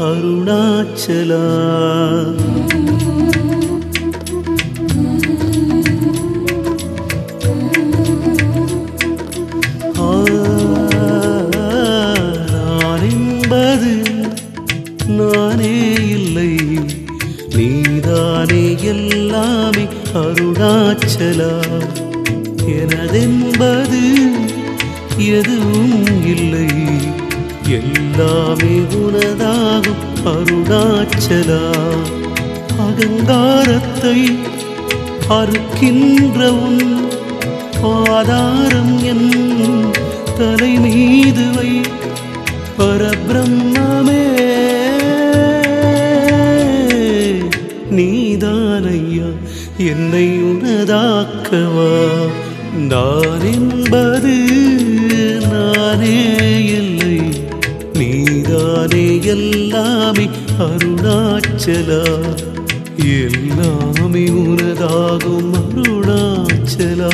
அருணாச்சலா. என்பது நானே இல்லை. நீதானே எல்லாமே அருணாச்சலா. எனதென்பது எதுவும் இல்லை. எல்லாமே உனது அருணாச்சலா அகங்காரத்தை அறுக்கின்ற உன் பாதாரம் என் தலை மீதுவை பரபிரம்மே நீதானையா என்னை உனதாக்கவா? நான் என்பது நானே இல்லை நீதானே எல்லாமே அருணாச்சலா எல்லாமே உனதாகும் அருணாச்சலா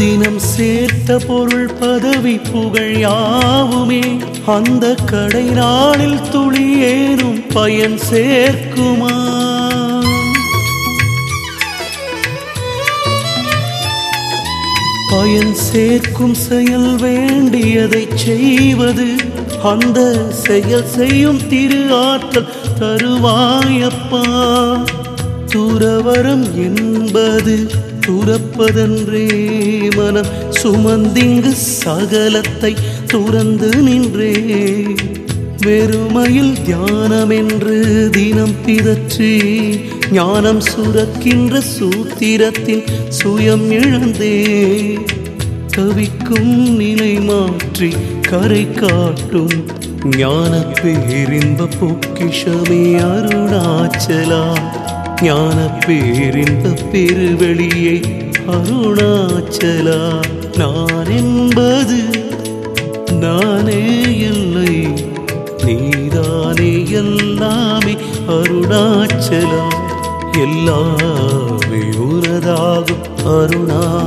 தினம் சேர்த்த பொருள் பதவி புகழ் யாவுமே. அந்த கடை நாளில் துளியேனும் பயன் சேர்க்குமா? பயன் சேர்க்கும் செயல் வேண்டியதை செய்வது அந்த செயல் செய்யும் திரு ஆற்றல் தருவாயப்பா. துறவரம் என்பது துறப்பதன்றே மனம் சுமந்திங்கு சகலத்தை துறந்து நின்றே. வெறுமையில் தியானமென்று தினம் பிதற்றி ஞானம் சுரக்கின்ற சூத்திரத்தின் சுயம் இழந்தே. கவிக்கும் நிலை மாற்றி கரை காட்டும் ஞான பேரின்ப பொக்கிஷமே அருணாச்சலா. ஞான பேரின்ப பெருவெளியை அருணாச்சலா. நான் என்பது நானே இல்லை நீதானே எல்லாமே அருணாச்சலா. எல்லாமே உனதாகும் அருணாச்சலா.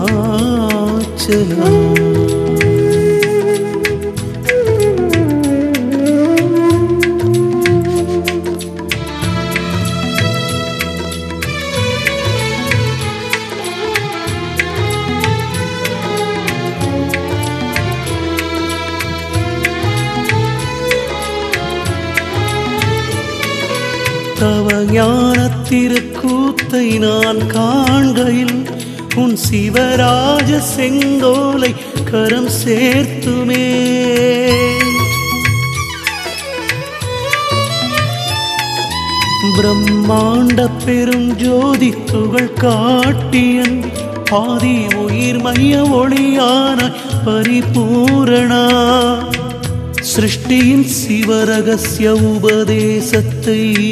தவ ஞானத்திருக்கூத்தை நான் காண்கையில் உன் சிவராஜ செங்கோலை கரம் சேர்த்துமே. பிரம்மாண்ட பெரும் ஜோதி துகள் காட்டியன் பாதி உயிர் மைய ஒளியான பரிபூரணா. சிருஷ்டியின் சிவரகசிய உபதேசத்தை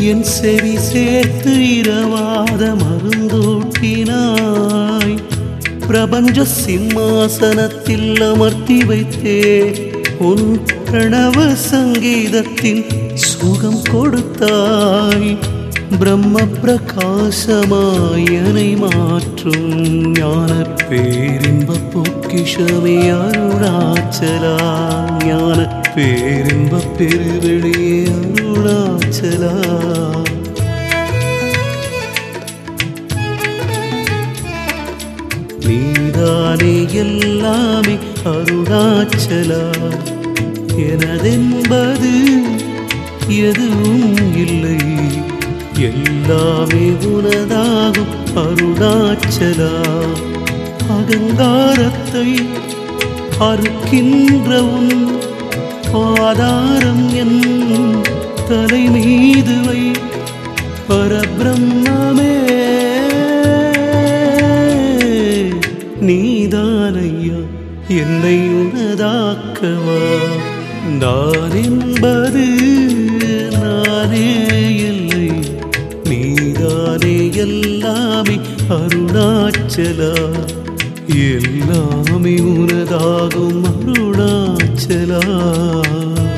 என் செவி சேர்த்து இரவாத மருந்தூட்டினாய். பிரபஞ்ச சிம்மாசனத்தில் அமர்த்தி வைத்தே உன் பிரணவ சங்கீதத்தின் சுகம் கொடுத்தாய். பிரம்ம பிரகாசமாயனை மாற்றும் ஞான பேரின்ப பொக்கிஷமே அருணாச்சலா. ஞான பேரின்ப பெருவெளியே அருணாச்சலா. நீதானே எல்லாமே அருணாச்சலா. எனதென்பது எதுவும் இல்லை. எல்லாமே உனதாகும் அருணாச்சலா அகங்காரத்தை அறுக்கின்ற உன் ஆதாரம் என் தலை மீதுவை பரபிரம்மே நீதானையா என்னை உனதாக்கவா? நான் என்ப எல்லாமே உனதாகும் அருணாச்சலா